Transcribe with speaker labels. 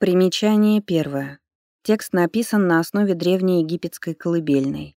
Speaker 1: Примечание первое. Текст написан на основе древнеегипетской колыбельной.